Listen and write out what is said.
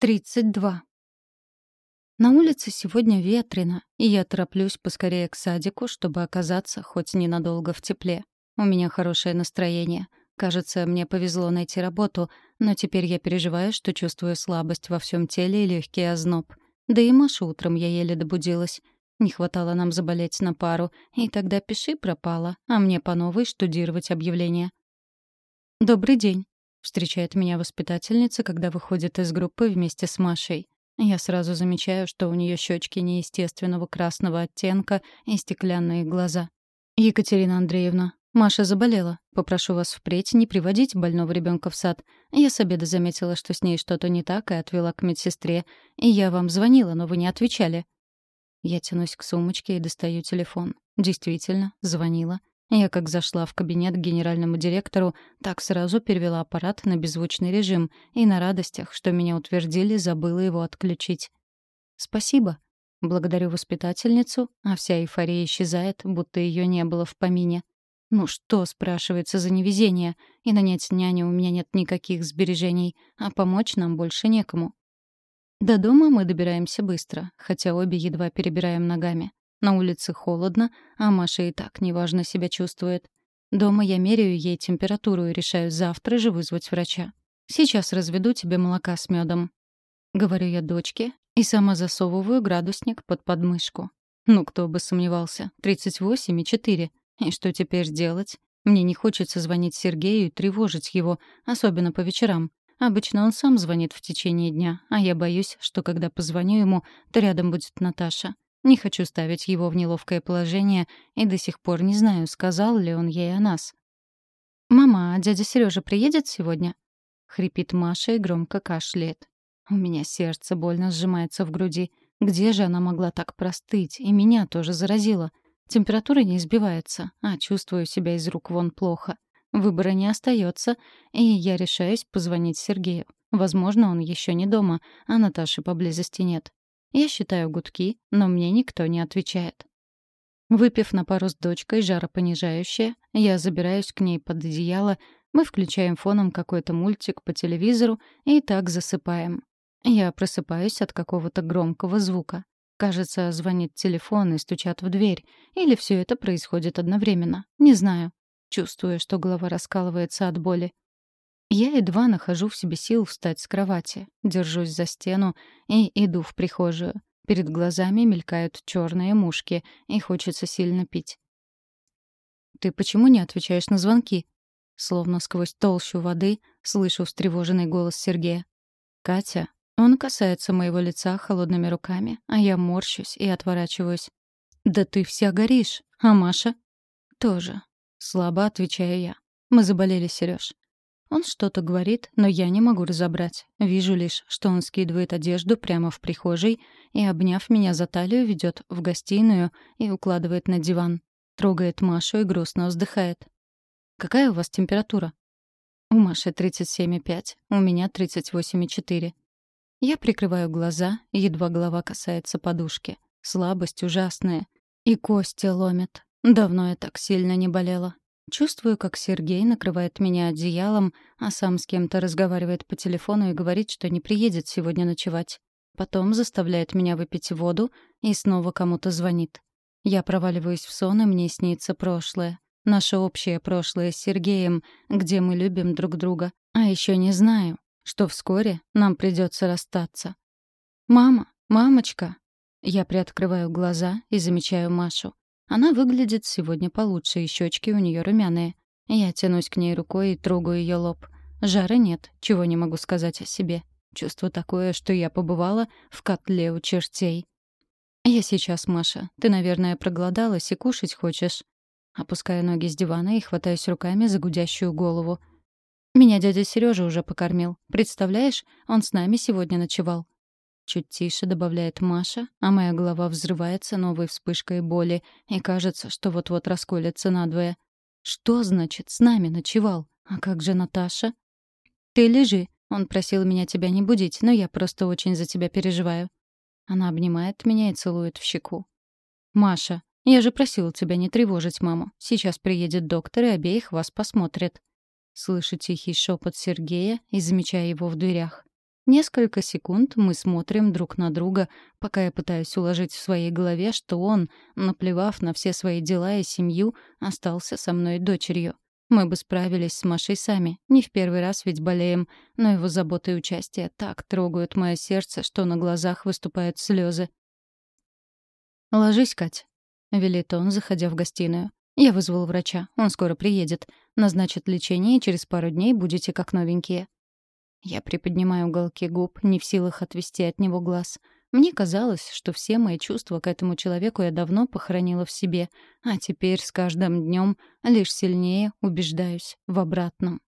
32. На улице сегодня ветрено, и я тороплюсь поскорее к садику, чтобы оказаться хоть ненадолго в тепле. У меня хорошее настроение. Кажется, мне повезло найти работу, но теперь я переживаю, что чувствую слабость во всем теле и легкий озноб. Да и Маша утром я еле добудилась. Не хватало нам заболеть на пару, и тогда пиши пропала, а мне по новой штудировать объявление. «Добрый день», — встречает меня воспитательница, когда выходит из группы вместе с Машей. Я сразу замечаю, что у нее щечки неестественного красного оттенка и стеклянные глаза. «Екатерина Андреевна, Маша заболела. Попрошу вас впредь не приводить больного ребенка в сад. Я с обеда заметила, что с ней что-то не так, и отвела к медсестре. И я вам звонила, но вы не отвечали». Я тянусь к сумочке и достаю телефон. Действительно, звонила. Я как зашла в кабинет к генеральному директору, так сразу перевела аппарат на беззвучный режим и на радостях, что меня утвердили, забыла его отключить. «Спасибо». Благодарю воспитательницу, а вся эйфория исчезает, будто ее не было в помине. «Ну что, спрашивается, за невезение? И нанять няню у меня нет никаких сбережений, а помочь нам больше некому». До дома мы добираемся быстро, хотя обе едва перебираем ногами. На улице холодно, а Маша и так неважно себя чувствует. Дома я меряю ей температуру и решаю завтра же вызвать врача. Сейчас разведу тебе молока с медом. Говорю я дочке и сама засовываю градусник под подмышку. Ну, кто бы сомневался. 38,4. И что теперь делать? Мне не хочется звонить Сергею и тревожить его, особенно по вечерам. Обычно он сам звонит в течение дня, а я боюсь, что когда позвоню ему, то рядом будет Наташа. Не хочу ставить его в неловкое положение и до сих пор не знаю, сказал ли он ей о нас. «Мама, а дядя Сережа приедет сегодня?» — хрипит Маша и громко кашляет. У меня сердце больно сжимается в груди. Где же она могла так простыть? И меня тоже заразило. Температура не избивается, а чувствую себя из рук вон плохо. Выбора не остается, и я решаюсь позвонить Сергею. Возможно, он еще не дома, а Наташи поблизости нет. Я считаю гудки, но мне никто не отвечает. Выпив на пару с дочкой жаропонижающее, я забираюсь к ней под одеяло, мы включаем фоном какой-то мультик по телевизору и так засыпаем. Я просыпаюсь от какого-то громкого звука. Кажется, звонит телефон и стучат в дверь. Или все это происходит одновременно. Не знаю. Чувствую, что голова раскалывается от боли. Я едва нахожу в себе сил встать с кровати, держусь за стену и иду в прихожую. Перед глазами мелькают черные мушки, и хочется сильно пить. «Ты почему не отвечаешь на звонки?» Словно сквозь толщу воды слышу встревоженный голос Сергея. «Катя». Он касается моего лица холодными руками, а я морщусь и отворачиваюсь. «Да ты вся горишь, а Маша?» «Тоже». Слабо отвечаю я. «Мы заболели, Серёж. Он что-то говорит, но я не могу разобрать. Вижу лишь, что он скидывает одежду прямо в прихожей и, обняв меня за талию, ведет в гостиную и укладывает на диван. Трогает Машу и грустно вздыхает. «Какая у вас температура?» «У Маши 37,5, у меня 38,4». Я прикрываю глаза, едва голова касается подушки. Слабость ужасная. И кости ломят. Давно я так сильно не болела. Чувствую, как Сергей накрывает меня одеялом, а сам с кем-то разговаривает по телефону и говорит, что не приедет сегодня ночевать. Потом заставляет меня выпить воду и снова кому-то звонит. Я проваливаюсь в сон, и мне снится прошлое. Наше общее прошлое с Сергеем, где мы любим друг друга. А еще не знаю, что вскоре нам придется расстаться. «Мама! Мамочка!» Я приоткрываю глаза и замечаю Машу. Она выглядит сегодня получше, и щечки у нее румяные. Я тянусь к ней рукой и трогаю ее лоб. Жара нет, чего не могу сказать о себе. Чувство такое, что я побывала в котле у чертей. «Я сейчас, Маша. Ты, наверное, проголодалась и кушать хочешь?» Опускаю ноги с дивана и хватаюсь руками за гудящую голову. «Меня дядя Сережа уже покормил. Представляешь, он с нами сегодня ночевал. Чуть тише добавляет Маша, а моя голова взрывается новой вспышкой боли, и кажется, что вот-вот расколется надвое. Что значит «с нами ночевал»? А как же Наташа? Ты лежи. Он просил меня тебя не будить, но я просто очень за тебя переживаю. Она обнимает меня и целует в щеку. «Маша, я же просил тебя не тревожить маму. Сейчас приедет доктор и обеих вас посмотрит». Слышу тихий шепот Сергея и замечаю его в дверях. Несколько секунд мы смотрим друг на друга, пока я пытаюсь уложить в своей голове, что он, наплевав на все свои дела и семью, остался со мной дочерью. Мы бы справились с Машей сами. Не в первый раз ведь болеем. Но его забота и участие так трогают мое сердце, что на глазах выступают слезы. «Ложись, Кать», — велит он, заходя в гостиную. «Я вызвал врача. Он скоро приедет. Назначит лечение, и через пару дней будете как новенькие». Я приподнимаю уголки губ, не в силах отвести от него глаз — мне казалось, что все мои чувства к этому человеку я давно похоронила в себе, а теперь с каждым днем лишь сильнее убеждаюсь в обратном.